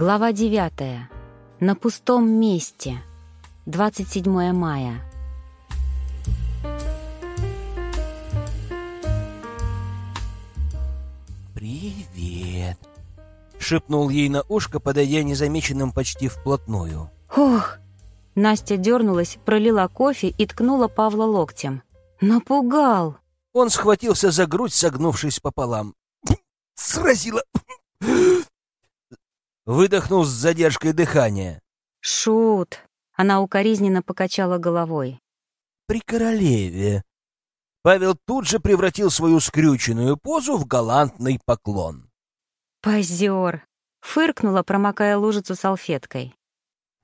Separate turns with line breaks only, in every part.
Глава 9. На пустом месте. 27 мая.
«Привет!» — шепнул ей на ушко, подойдя незамеченным почти вплотную.
Ох! Настя дернулась, пролила кофе и ткнула Павла локтем. Напугал!
Он схватился за грудь, согнувшись пополам. «Сразила!» Выдохнул с задержкой дыхания.
Шут! Она укоризненно покачала головой.
«При королеве!» Павел тут же превратил свою скрюченную позу в галантный поклон.
Позер! Фыркнула, промокая лужицу салфеткой.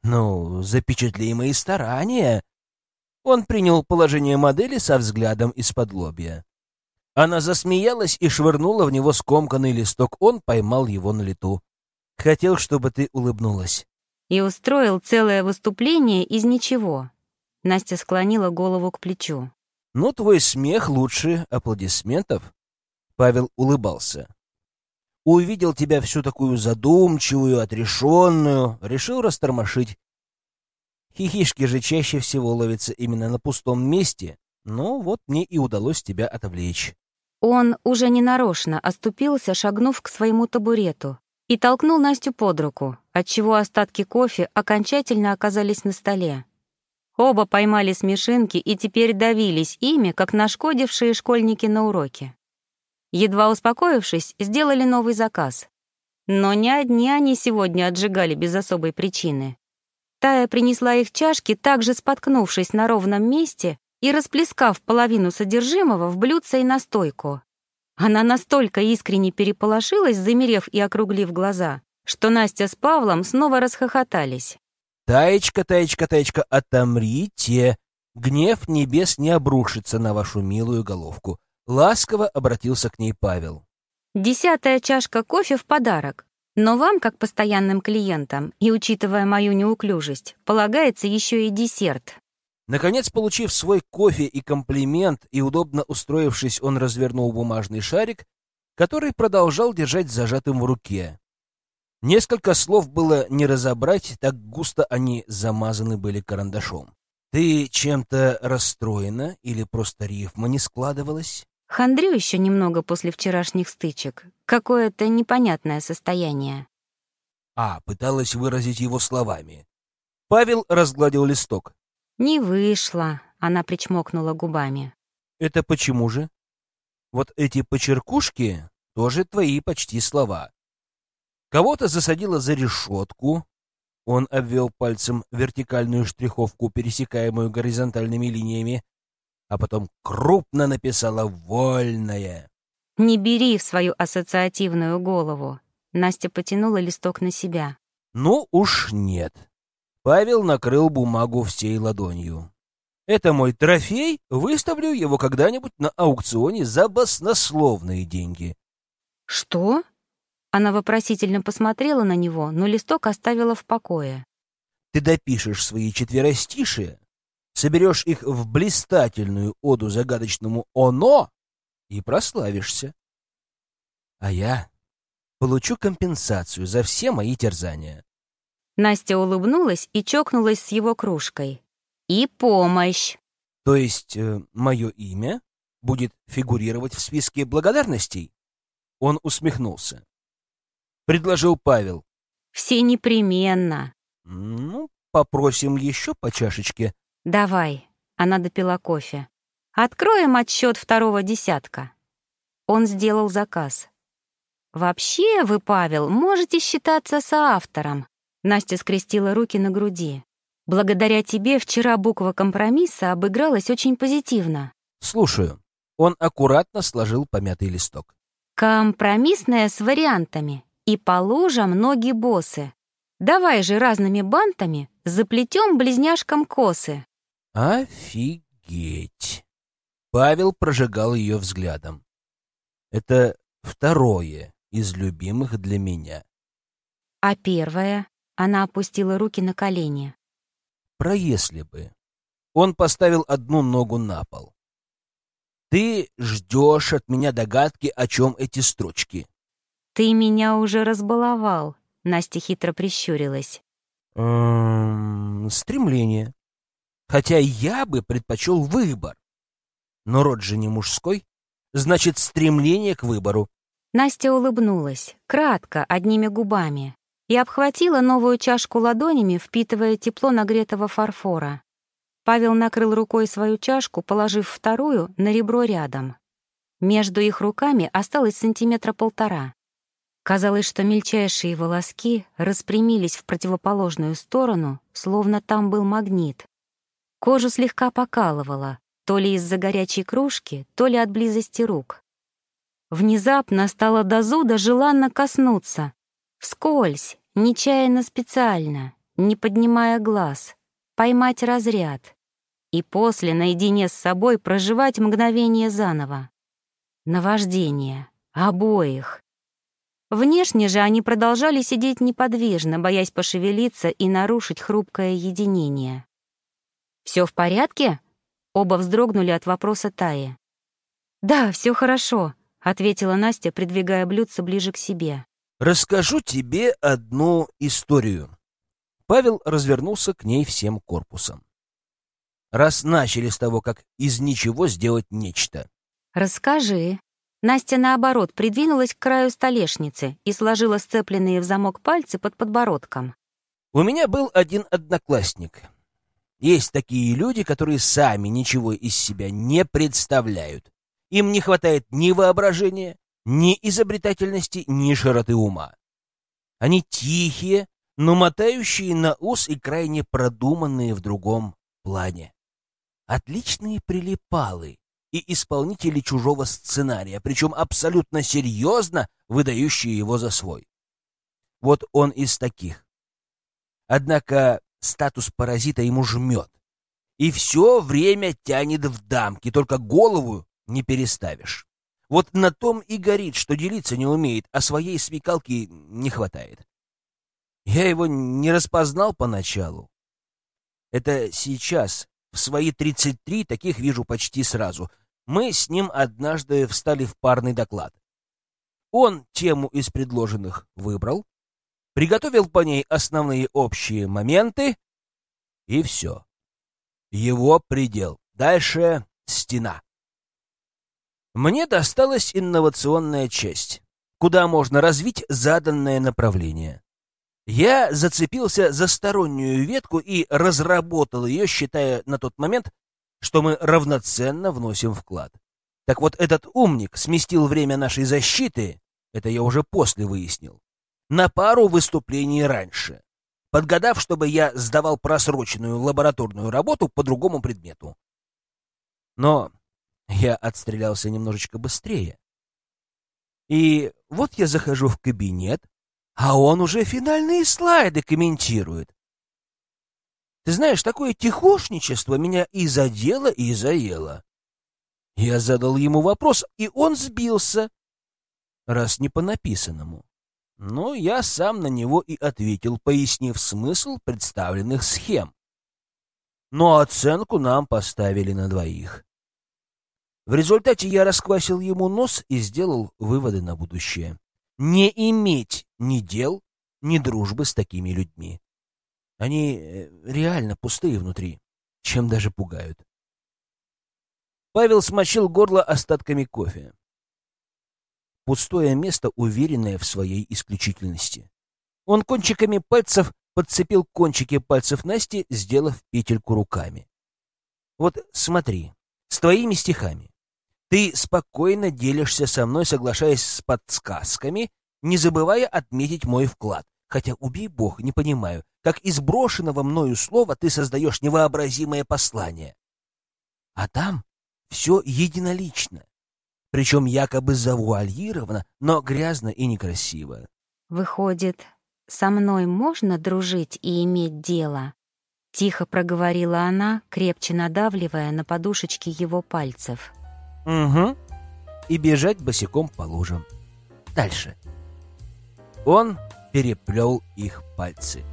«Ну, запечатли мои старания!» Он принял положение модели со взглядом из-под лобья. Она засмеялась и швырнула в него скомканный листок. Он поймал его на лету. «Хотел, чтобы ты улыбнулась».
И устроил целое выступление из ничего. Настя склонила голову к плечу.
«Ну, твой смех лучше аплодисментов». Павел улыбался. Увидел тебя всю такую задумчивую, отрешенную, решил растормошить. Хихишки же чаще всего ловятся именно на пустом месте, но вот мне и удалось тебя отвлечь.
Он уже ненарочно оступился, шагнув к своему табурету, и толкнул Настю под руку, отчего остатки кофе окончательно оказались на столе. Оба поймали смешинки и теперь давились ими, как нашкодившие школьники на уроке. Едва успокоившись, сделали новый заказ. Но не одни они сегодня отжигали без особой причины. Тая принесла их чашки, также споткнувшись на ровном месте и расплескав половину содержимого в блюдце и настойку. Она настолько искренне переполошилась, замерев и округлив глаза, что Настя с Павлом снова расхохотались.
«Таечка, Таечка, Таечка, отомрите! Гнев небес не обрушится на вашу милую головку!» Ласково обратился к ней Павел.
«Десятая чашка кофе в подарок. Но вам, как постоянным клиентам, и учитывая мою неуклюжесть, полагается еще и десерт».
Наконец, получив свой кофе и комплимент, и удобно устроившись, он развернул бумажный шарик, который продолжал держать зажатым в руке. Несколько слов было не разобрать, так густо они замазаны были карандашом. «Ты чем-то расстроена или просто рифма не складывалась?»
Хандрю еще немного после вчерашних стычек. Какое-то непонятное состояние.
А, пыталась выразить его словами. Павел разгладил листок.
«Не вышло», — она причмокнула губами.
«Это почему же? Вот эти почеркушки тоже твои почти слова. Кого-то засадила за решетку». Он обвел пальцем вертикальную штриховку, пересекаемую горизонтальными линиями а потом крупно написала «Вольная».
«Не бери в свою ассоциативную голову». Настя потянула листок на себя.
«Ну уж нет». Павел накрыл бумагу всей ладонью. «Это мой трофей, выставлю его когда-нибудь на аукционе за баснословные деньги».
«Что?» Она вопросительно посмотрела на него, но листок оставила в покое.
«Ты допишешь свои четверостишие, соберешь их в блистательную оду загадочному «Оно» и прославишься. А я получу компенсацию за все мои терзания.
Настя улыбнулась и чокнулась с его кружкой. «И помощь!»
То есть э, мое имя будет фигурировать в списке благодарностей? Он усмехнулся. Предложил Павел.
«Все непременно».
«Ну, попросим еще по чашечке»,
«Давай», — она допила кофе. «Откроем отсчет второго десятка». Он сделал заказ. «Вообще вы, Павел, можете считаться соавтором», — Настя скрестила руки на груди. «Благодаря тебе вчера буква компромисса обыгралась очень позитивно».
«Слушаю». Он аккуратно сложил помятый листок.
«Компромиссная с вариантами. И по лужам ноги боссы. Давай же разными бантами заплетем близняшкам косы».
Офигеть! Павел прожигал ее взглядом. Это второе из любимых для меня.
А первое? Она опустила руки на колени.
Про если бы. Он поставил одну ногу на пол. Ты ждешь от меня догадки, о чем эти строчки.
Ты меня уже разбаловал. Настя хитро прищурилась.
Эм, стремление. Хотя я бы предпочел выбор. Но род же не мужской, значит, стремление к выбору.
Настя улыбнулась, кратко, одними губами, и обхватила новую чашку ладонями, впитывая тепло нагретого фарфора. Павел накрыл рукой свою чашку, положив вторую на ребро рядом. Между их руками осталось сантиметра полтора. Казалось, что мельчайшие волоски распрямились в противоположную сторону, словно там был магнит. Кожу слегка покалывало, то ли из-за горячей кружки, то ли от близости рук. Внезапно стало до зуда желанно коснуться. Вскользь, нечаянно специально, не поднимая глаз, поймать разряд. И после, наедине с собой, проживать мгновение заново. Наваждение. Обоих. Внешне же они продолжали сидеть неподвижно, боясь пошевелиться и нарушить хрупкое единение. «Все в порядке?» Оба вздрогнули от вопроса Таи. «Да, все хорошо», — ответила Настя, придвигая блюдце ближе к себе.
«Расскажу тебе одну историю». Павел развернулся к ней всем корпусом. Раз начали с того, как из ничего сделать нечто.
«Расскажи», Настя, наоборот, придвинулась к краю столешницы и сложила сцепленные в замок пальцы под подбородком.
«У меня был один одноклассник. Есть такие люди, которые сами ничего из себя не представляют. Им не хватает ни воображения, ни изобретательности, ни широты ума. Они тихие, но мотающие на ус и крайне продуманные в другом плане. Отличные прилипалы, и исполнители чужого сценария, причем абсолютно серьезно выдающие его за свой. Вот он из таких. Однако статус паразита ему жмет. И все время тянет в дамки, только голову не переставишь. Вот на том и горит, что делиться не умеет, а своей смекалки не хватает. Я его не распознал поначалу. Это сейчас, в свои 33, таких вижу почти сразу — мы с ним однажды встали в парный доклад. Он тему из предложенных выбрал, приготовил по ней основные общие моменты, и все. Его предел. Дальше стена. Мне досталась инновационная часть, куда можно развить заданное направление. Я зацепился за стороннюю ветку и разработал ее, считая на тот момент что мы равноценно вносим вклад. Так вот, этот умник сместил время нашей защиты, это я уже после выяснил, на пару выступлений раньше, подгадав, чтобы я сдавал просроченную лабораторную работу по другому предмету. Но я отстрелялся немножечко быстрее. И вот я захожу в кабинет, а он уже финальные слайды комментирует. Ты знаешь, такое тихошничество меня и задело, и заело. Я задал ему вопрос, и он сбился, раз не по написанному. Но я сам на него и ответил, пояснив смысл представленных схем. Но оценку нам поставили на двоих. В результате я расквасил ему нос и сделал выводы на будущее. Не иметь ни дел, ни дружбы с такими людьми. Они э, реально пустые внутри, чем даже пугают. Павел смочил горло остатками кофе. Пустое место, уверенное в своей исключительности. Он кончиками пальцев подцепил кончики пальцев Насти, сделав петельку руками. Вот смотри, с твоими стихами. Ты спокойно делишься со мной, соглашаясь с подсказками, не забывая отметить мой вклад. Хотя, убей бог, не понимаю, как из брошенного мною слова ты создаешь невообразимое послание. А там все единолично, причем якобы завуалировано, но грязно и некрасиво.
Выходит, со мной можно дружить и иметь дело? Тихо проговорила она, крепче надавливая на подушечки его пальцев.
Угу. И бежать босиком по лужам. Дальше. Он переплел их пальцы.